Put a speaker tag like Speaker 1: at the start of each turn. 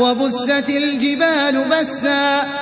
Speaker 1: وَبُسَّتِ الْجِبَالُ بَسًّا